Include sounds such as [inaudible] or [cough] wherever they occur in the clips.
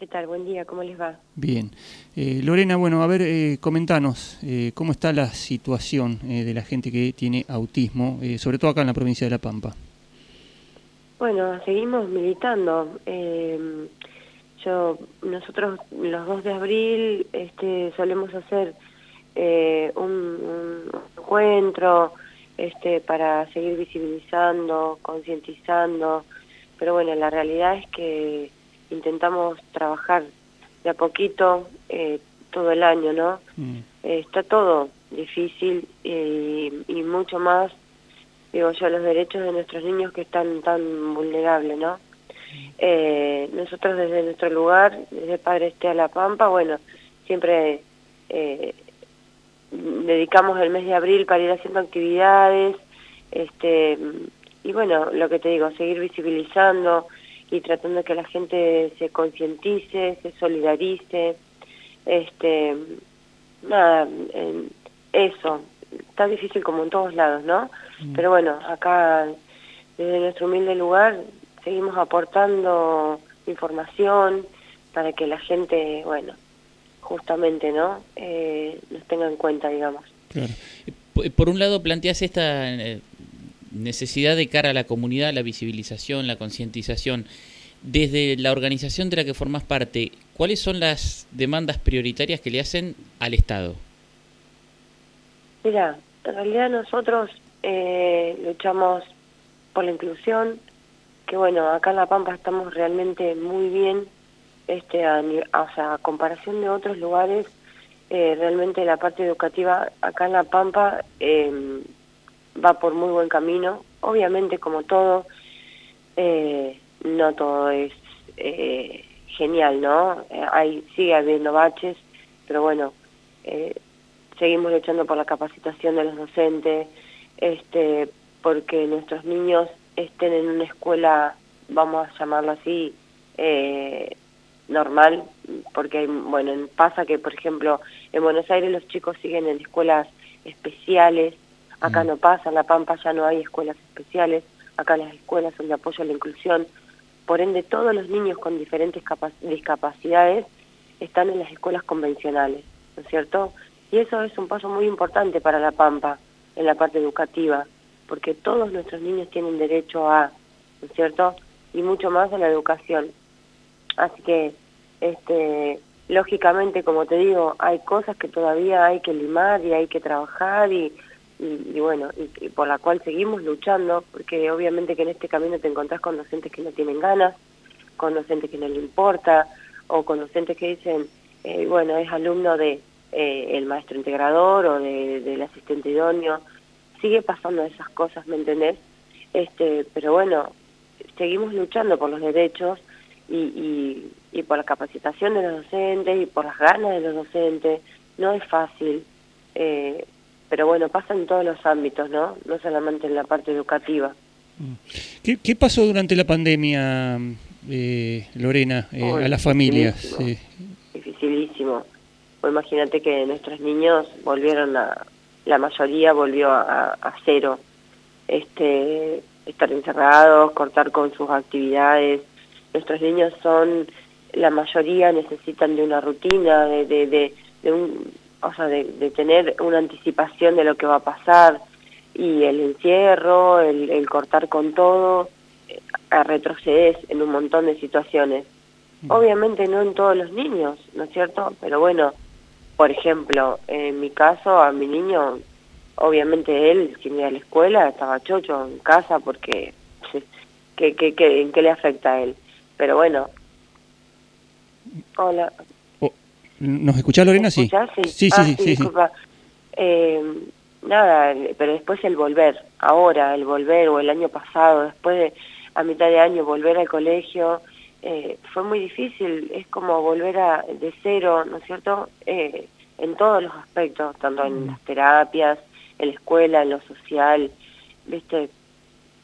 ¿Qué tal? Buen día, ¿cómo les va? Bien. Eh, Lorena, bueno, a ver, eh, comentanos eh, cómo está la situación eh, de la gente que tiene autismo, eh, sobre todo acá en la provincia de La Pampa. Bueno, seguimos militando. Eh, yo, nosotros los 2 de abril este, solemos hacer eh, un, un encuentro este, para seguir visibilizando, concientizando, pero bueno, la realidad es que intentamos trabajar de a poquito eh, todo el año, ¿no? Mm. Eh, está todo difícil y, y mucho más, digo yo, los derechos de nuestros niños que están tan vulnerables, ¿no? Eh, nosotros desde nuestro lugar, desde Padre Este a La Pampa, bueno, siempre eh, dedicamos el mes de abril para ir haciendo actividades, este y bueno, lo que te digo, seguir visibilizando y tratando de que la gente se concientice, se solidarice, este, nada, en eso, está difícil como en todos lados, ¿no? Mm. Pero bueno, acá desde nuestro humilde lugar seguimos aportando información para que la gente, bueno, justamente, ¿no? Eh, nos tenga en cuenta, digamos. Claro. Por un lado planteas esta eh, necesidad de cara a la comunidad, la visibilización, la concientización. Desde la organización de la que formas parte, ¿cuáles son las demandas prioritarias que le hacen al Estado? Mira, en realidad nosotros eh, luchamos por la inclusión, que bueno, acá en La Pampa estamos realmente muy bien, este, a, o sea, a comparación de otros lugares, eh, realmente la parte educativa acá en La Pampa eh, va por muy buen camino. Obviamente, como todo, eh, no todo es eh, genial, ¿no? Eh, hay, sigue habiendo baches, pero bueno, eh, seguimos luchando por la capacitación de los docentes, este, porque nuestros niños estén en una escuela, vamos a llamarlo así, eh, normal, porque bueno, pasa que, por ejemplo, en Buenos Aires los chicos siguen en escuelas especiales, acá Mm. no pasa, en La Pampa ya no hay escuelas especiales, acá las escuelas son de apoyo a la inclusión, por ende todos los niños con diferentes capa- discapacidades están en las escuelas convencionales, ¿no es cierto? Y eso es un paso muy importante para La Pampa en la parte educativa, porque todos nuestros niños tienen derecho a, ¿no es cierto? Y mucho más a la educación. Así que, este, lógicamente, como te digo, hay cosas que todavía hay que limar y hay que trabajar y, y, y bueno, y, y por la cual seguimos luchando, porque obviamente que en este camino te encontrás con docentes que no tienen ganas, con docentes que no le importa, o con docentes que dicen, eh, bueno, es alumno de eh, el maestro integrador o de, del asistente idóneo, sigue pasando esas cosas, ¿me entendés? Este, pero bueno, seguimos luchando por los derechos y, y, y por la capacitación de los docentes y por las ganas de los docentes. No es fácil, eh, pero bueno, pasa en todos los ámbitos, ¿no? No solamente en la parte educativa. Mm. ¿Qué, qué pasó durante la pandemia, eh, Lorena, eh, a las familias? dificilísimo. Eh, Dificilísimo. Imagínate que nuestros niños volvieron a, la mayoría volvió a, a cero. Este, estar encerrados, cortar con sus actividades. Nuestros niños son, la mayoría necesitan de una rutina, de, de, de, de un, o sea, de, de tener una anticipación de lo que va a pasar. Y el encierro, el, el cortar con todo, eh, a retrocedes en un montón de situaciones. Obviamente no en todos los niños, ¿no es cierto? Pero bueno, por ejemplo, en mi caso, a mi niño, obviamente él, sin ir a la escuela, estaba chocho en casa porque, [laughs] ¿qué, qué, qué, ¿en qué le afecta a él? Pero bueno. Hola. ¿Nos escuchás, Lorena? ¿Me Sí. escuchás? Sí, Sí, sí, Ah, sí, sí, sí. disculpa. Eh, nada, pero después el volver, ahora el volver o el año pasado, después de a mitad de año volver al colegio, eh, fue muy difícil, es como volver a de cero, ¿no es cierto? Eh, en todos los aspectos, tanto en Mm. las terapias, en la escuela, en lo social, ¿viste?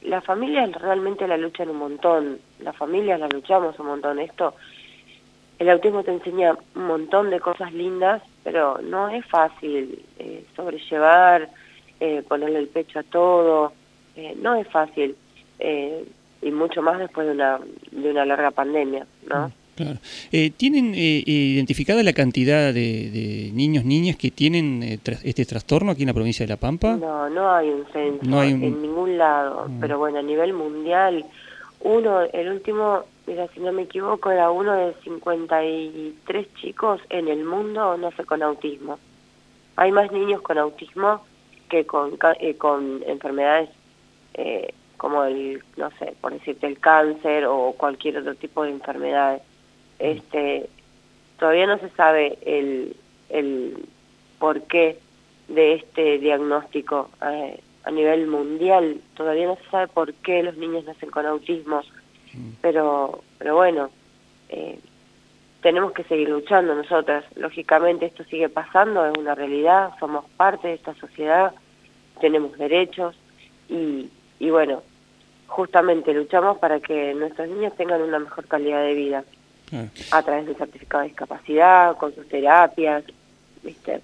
Las familias realmente la luchan un montón, las familias la luchamos un montón. Esto, el autismo te enseña un montón de cosas lindas, pero no es fácil eh, sobrellevar, eh, ponerle el pecho a todo, eh, no es fácil, eh, y mucho más después de una, de una larga pandemia, ¿no? Claro. Eh, ¿Tienen eh, identificada la cantidad de, niños, niñas que tienen eh, este trastorno aquí en la provincia de La Pampa? No, no hay un centro en ningún lado, mm. pero bueno, a nivel mundial, uno, el último, mira, si no me equivoco, era uno de 53 chicos en el mundo sé, con autismo. Hay más niños con autismo que con, con enfermedades como el, no sé, por decirte, el cáncer o cualquier otro tipo de enfermedad. Este, todavía no se sabe el, el porqué de este diagnóstico eh, a nivel mundial. Todavía no se sabe por qué los niños nacen con autismo. Pero, pero bueno, eh, tenemos que seguir luchando nosotras. Lógicamente esto sigue pasando, es una realidad, somos parte de esta sociedad, tenemos derechos y, y bueno, justamente luchamos para que nuestros niños tengan una mejor calidad de vida. A través del certificado de discapacidad, con sus terapias, ¿viste?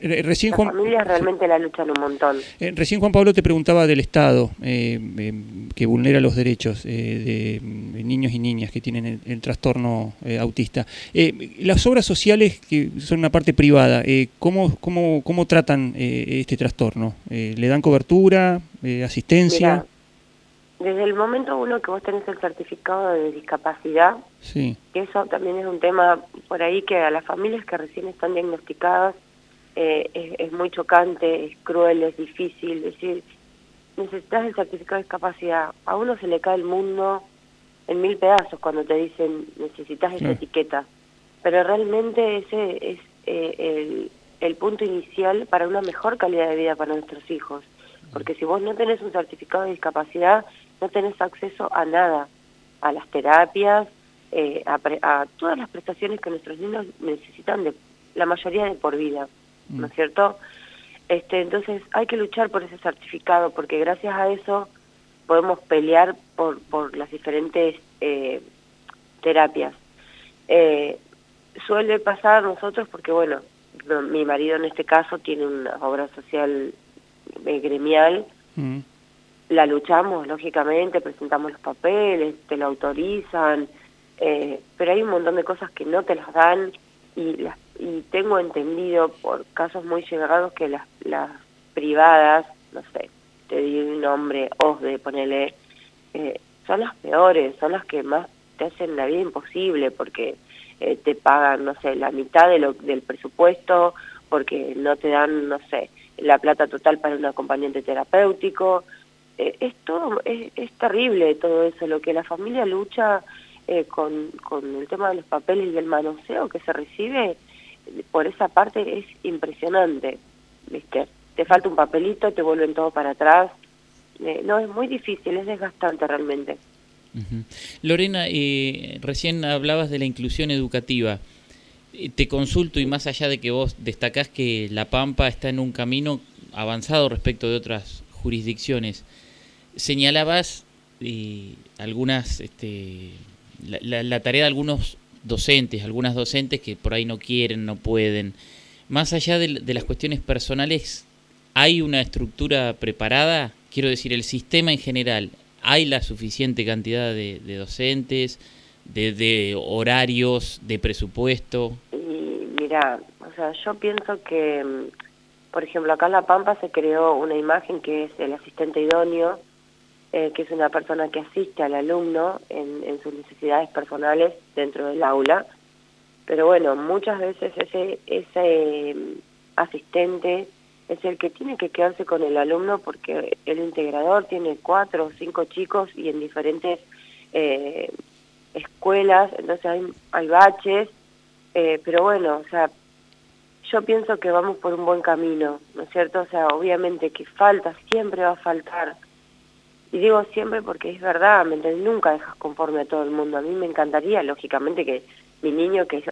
Eh, recién, Las familias realmente la luchan un montón. Eh, recién Juan Pablo te preguntaba del Estado eh, que vulnera los derechos de, niños y niñas que tienen el, trastorno autista. las obras sociales que son una parte privada, ¿cómo, cómo, ¿cómo tratan este trastorno? ¿Le dan cobertura, asistencia? Desde el momento uno que vos tenés el certificado de discapacidad, sí. que eso también es un tema por ahí que a las familias que recién están diagnosticadas eh, es, muy chocante, es cruel, es difícil. decir, necesitas el certificado de discapacidad. A uno se le cae el mundo en mil pedazos cuando te dicen necesitas esa etiqueta. Pero realmente ese es eh, el, el punto inicial para una mejor calidad de vida para nuestros hijos. Porque si vos no tenés un certificado de discapacidad, no tenés acceso a nada, a las terapias, eh, a, todas las prestaciones que nuestros niños necesitan, de la mayoría de por vida, ¿no es mm. cierto? Este, entonces hay que luchar por ese certificado porque gracias a eso podemos pelear por, por las diferentes eh, terapias. Eh, suele pasar a nosotros porque, bueno, mi marido en este caso tiene una obra social gremial mm la luchamos, lógicamente, presentamos los papeles, te lo autorizan, eh, pero hay un montón de cosas que no te las dan y, las, y tengo entendido por casos muy llegados que las, las privadas, no sé, te di un nombre, OSDE, ponele, eh, son las peores, son las que más te hacen la vida imposible porque eh, te pagan, no sé, la mitad de lo, del presupuesto, porque no te dan, no sé, la plata total para un acompañante terapéutico, eh, es todo, es, terrible todo eso, lo que la familia lucha con, con el tema de los papeles y el manoseo que se recibe, por esa parte es impresionante, ¿viste? Te falta un papelito, te vuelven todo para atrás. Eh, no, es muy difícil, es desgastante realmente. Lorena, recién hablabas de la inclusión educativa. Te consulto y más allá de que vos destacás que La Pampa está en un camino avanzado respecto de otras jurisdicciones, señalabas eh, algunas, este, la, tarea de algunos docentes, algunas docentes que por ahí no quieren, no pueden. Más allá de, las cuestiones personales, ¿hay una estructura preparada? Quiero decir, el sistema en general, ¿hay la suficiente cantidad de, docentes, de, horarios, de presupuesto? mira, o sea, yo pienso que, por ejemplo, acá en La Pampa se creó una imagen que es el asistente idóneo, eh, que es una persona que asiste al alumno en, sus necesidades personales dentro del aula. Pero bueno, muchas veces ese, ese mm, asistente es el que tiene que quedarse con el alumno porque el integrador tiene cuatro o cinco chicos y en diferentes eh, escuelas, entonces hay, hay baches, eh, pero bueno, o sea, yo pienso que vamos por un buen camino, ¿no es cierto? O sea, obviamente que falta, siempre va a faltar, y digo siempre porque es verdad, ¿me Nunca dejas conforme a todo el mundo. A mí me encantaría, lógicamente, que mi niño que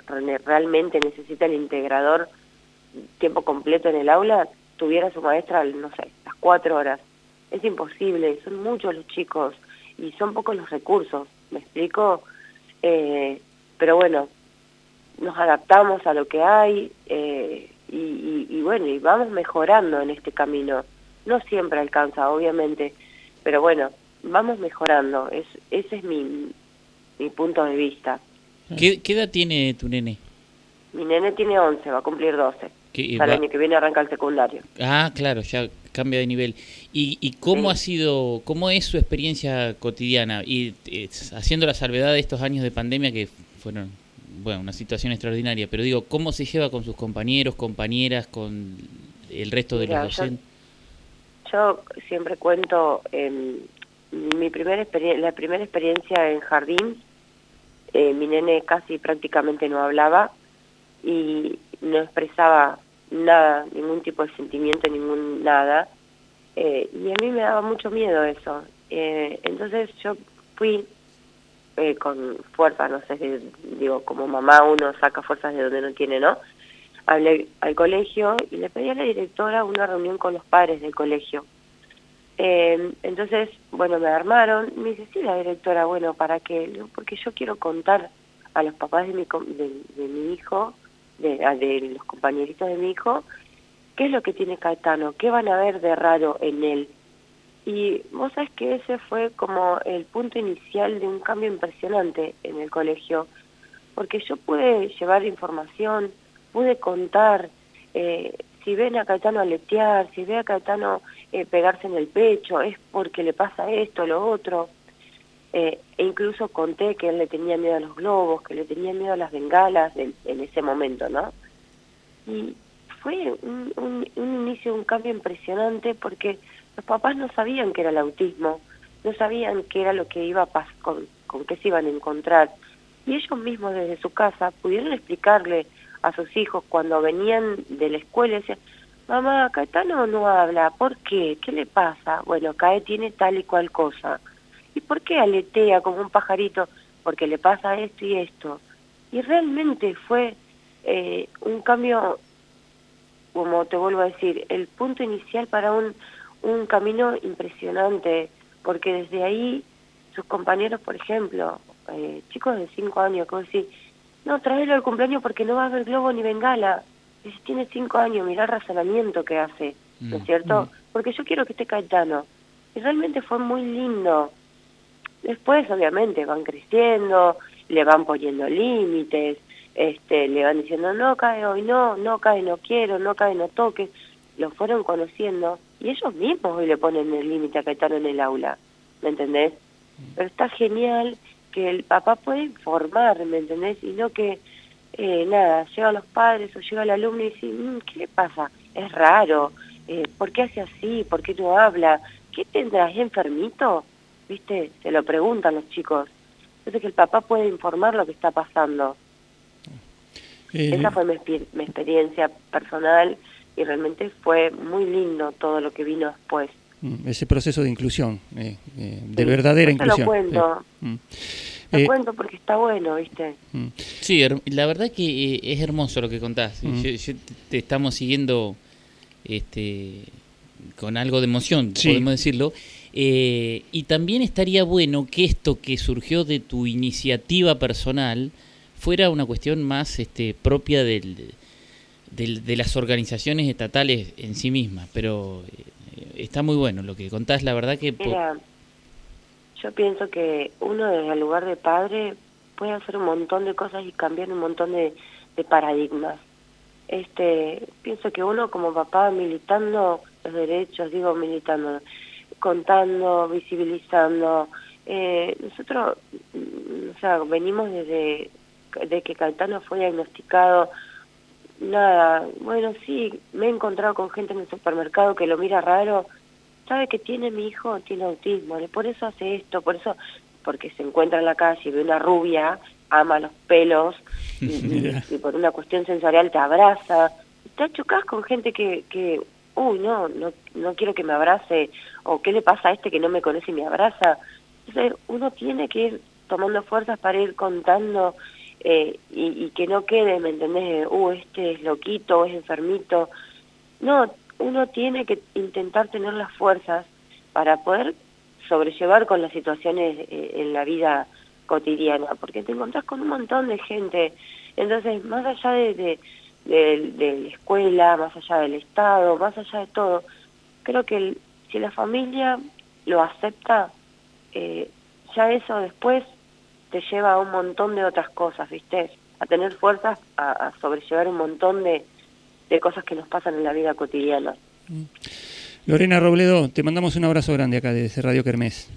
realmente necesita el integrador tiempo completo en el aula, tuviera su maestra, no sé, las cuatro horas. Es imposible, son muchos los chicos y son pocos los recursos, ¿me explico? Eh, pero bueno, nos adaptamos a lo que hay eh, y, y bueno, y vamos mejorando en este camino. No siempre alcanza, obviamente, pero bueno, vamos mejorando, es, ese es mi, mi punto de vista. ¿Qué, edad tiene tu nene? Mi nene tiene 11, va a cumplir 12. El año que viene arranca el secundario. Ah, claro, ya cambia de nivel. ¿Y, y cómo ha sido, cómo es su experiencia cotidiana? Y eh, haciendo la salvedad de estos años de pandemia que fueron, bueno, una situación extraordinaria, pero digo, ¿cómo se lleva con sus compañeros, compañeras, con el resto de los docentes? Yo, siempre cuento, eh, mi primera la primera experiencia en jardín, eh, mi nene casi prácticamente no hablaba y no expresaba nada, ningún tipo de sentimiento, ningún nada. Eh, y a mí me daba mucho miedo eso. Eh, entonces yo fui eh, con fuerza, no sé, digo, como mamá uno saca fuerzas de donde no tiene, ¿no? Hablé al colegio y le pedí a la directora una reunión con los padres del colegio. entonces, bueno, me armaron, me dice, sí, la directora, bueno, ¿para qué? Porque yo quiero contar a los papás de mi, de mi hijo de, de los compañeritos de mi hijo, ¿qué es lo que tiene Caetano? ¿Qué van a ver de raro en él? Y vos sabés que ese fue como el punto inicial de un cambio impresionante en el colegio, porque yo pude llevar información, pude contar, si ven a Caetano aletear, si ve a Caetano eh, pegarse en el pecho, es porque le pasa esto, lo otro. Eh, e incluso conté que él le tenía miedo a los globos, que le tenía miedo a las bengalas en, ese momento, ¿no? Y fue un, un, inicio, un cambio impresionante porque los papás no sabían qué era el autismo, no sabían qué era lo que iba a pasar, con qué se iban a encontrar. Y ellos mismos desde su casa pudieron explicarle a sus hijos cuando venían de la escuela decían, mamá, Caetano no habla, ¿por qué? ¿Qué le pasa? Bueno, Cae tiene tal y cual cosa. ¿Y por qué aletea como un pajarito? Porque le pasa esto y esto. Y realmente fue eh, un cambio, como te vuelvo a decir, el punto inicial para un, un camino impresionante, porque desde ahí sus compañeros, por ejemplo, eh, chicos de 5 años, como decir, no, tráelo al cumpleaños porque no va a haber globo ni bengala. Y si tiene 5 años, mira el razonamiento que hace, ¿no es mm, cierto? Mm. Porque yo quiero que esté Caetano. Y realmente fue muy lindo Después, obviamente, van creciendo, le van poniendo límites, este, le van diciendo, no cae hoy, no, no cae, no quiero, no cae, no toques. Lo fueron conociendo y ellos mismos hoy le ponen el límite a Caetano en el aula, ¿me entendés? Pero está genial que el papá puede informar, ¿me entendés? Y no que, eh, nada, llega a los padres o llega el alumno y dice, mm, ¿qué le pasa? Es raro, eh, ¿por qué hace así? ¿Por qué no habla? ¿Qué tendrás, enfermito? ¿viste? Se lo preguntan los chicos. Entonces que el papá puede informar lo que está pasando. Eh, Esa fue mi, experiencia personal y realmente fue muy lindo todo lo que vino después. Mm, ese proceso de inclusión, eh, eh, de verdadera inclusión. Lo cuento. Mm. Lo cuento porque está bueno, ¿viste? Mm. Sí, la verdad que es hermoso lo que contás. te estamos siguiendo este, con algo de emoción, podemos decirlo. Eh, y también estaría bueno que esto que surgió de tu iniciativa personal fuera una cuestión más este, propia del, de las organizaciones estatales en sí mismas. Pero eh, está muy bueno lo que contás, la verdad que... Mira, yo pienso que uno desde el lugar de padre puede hacer un montón de cosas y cambiar un montón de, paradigmas. Este, pienso que uno como papá militando los derechos, digo militando, contando, visibilizando. Eh, nosotros, o sea, venimos desde de que Caetano fue diagnosticado, nada, bueno, sí, me he encontrado con gente en el supermercado que lo mira raro, sabe que tiene mi hijo, tiene autismo, por eso hace esto, por eso, porque se encuentra en la calle y ve una rubia, ama los pelos, [laughs] y, por una cuestión sensorial te abraza, te chocas con gente que, que uy, no, no, no quiero que me abrace, o qué le pasa a este que no me conoce y me abraza. Entonces uno tiene que ir tomando fuerzas para ir contando eh, y, que no quede, ¿me entendés? Uh, este es loquito, es enfermito. No, uno tiene que intentar tener las fuerzas para poder sobrellevar con las situaciones eh, en la vida cotidiana, porque te encontrás con un montón de gente. Entonces, más allá de de, la escuela, más allá del Estado, más allá de todo. Creo que si la familia lo acepta, eh, ya eso después te lleva a un montón de otras cosas, ¿viste? A tener fuerzas a, sobrellevar un montón de, de, cosas que nos pasan en la vida cotidiana. Mm. Lorena Robledo, te mandamos un abrazo grande acá desde Radio Kermés.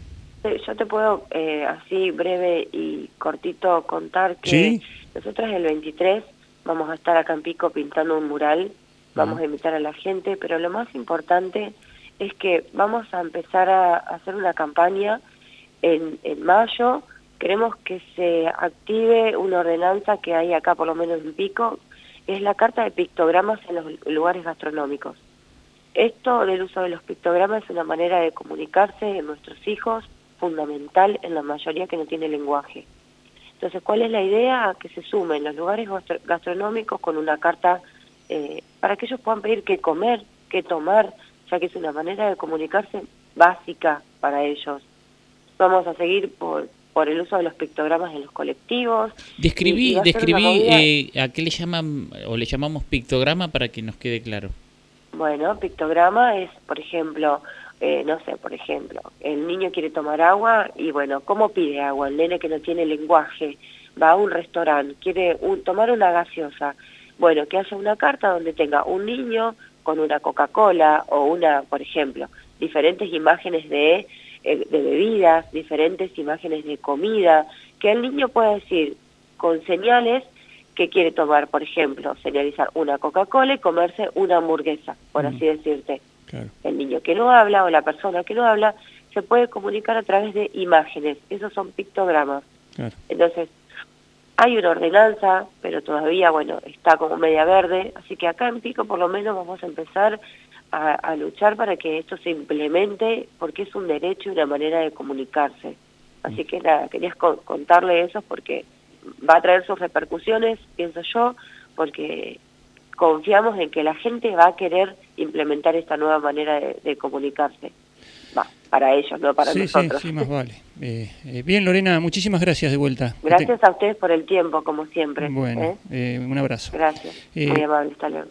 Yo te puedo eh, así breve y cortito contar que nosotros el 23 vamos a estar acá en Pico pintando un mural, vamos a invitar a la gente, pero lo más importante es que vamos a empezar a hacer una campaña en, en mayo, queremos que se active una ordenanza que hay acá por lo menos en Pico, es la carta de pictogramas en los lugares gastronómicos. Esto del uso de los pictogramas es una manera de comunicarse en nuestros hijos, fundamental en la mayoría que no tiene lenguaje. Entonces, ¿cuál es la idea? Que se sumen los lugares gastronómicos con una carta eh, para que ellos puedan pedir qué comer, qué tomar, ya que es una manera de comunicarse básica para ellos. Vamos a seguir por, por el uso de los pictogramas en los colectivos. Describí, describí eh, a qué le llaman o le llamamos pictograma para que nos quede claro. Bueno, pictograma es, por ejemplo, eh, no sé, por ejemplo, el niño quiere tomar agua y bueno, ¿cómo pide agua? El nene que no tiene lenguaje va a un restaurante, quiere tomar una gaseosa. Bueno, que haya una carta donde tenga un niño con una Coca-Cola o una, por ejemplo, diferentes imágenes de, eh, de bebidas, diferentes imágenes de comida, que el niño pueda decir con señales que quiere tomar, por ejemplo, señalizar una Coca-Cola y comerse una hamburguesa, por así decirte. El niño que no habla o la persona que no habla se puede comunicar a través de imágenes, esos son pictogramas. Entonces, hay una ordenanza, pero todavía, bueno, está como media verde, así que acá en Pico por lo menos vamos a empezar a, luchar para que esto se implemente, porque es un derecho y una manera de comunicarse. Así que nada, querías contarle eso porque va a traer sus repercusiones, pienso yo, porque confiamos en que la gente va a querer implementar esta nueva manera de, comunicarse. Va, para ellos, no para nosotros. Sí, sí, más vale. Eh, eh, bien, Lorena, muchísimas gracias de vuelta. Gracias a ustedes por el tiempo, como siempre. Bueno, ¿eh? un abrazo. Gracias, muy amable, hasta luego.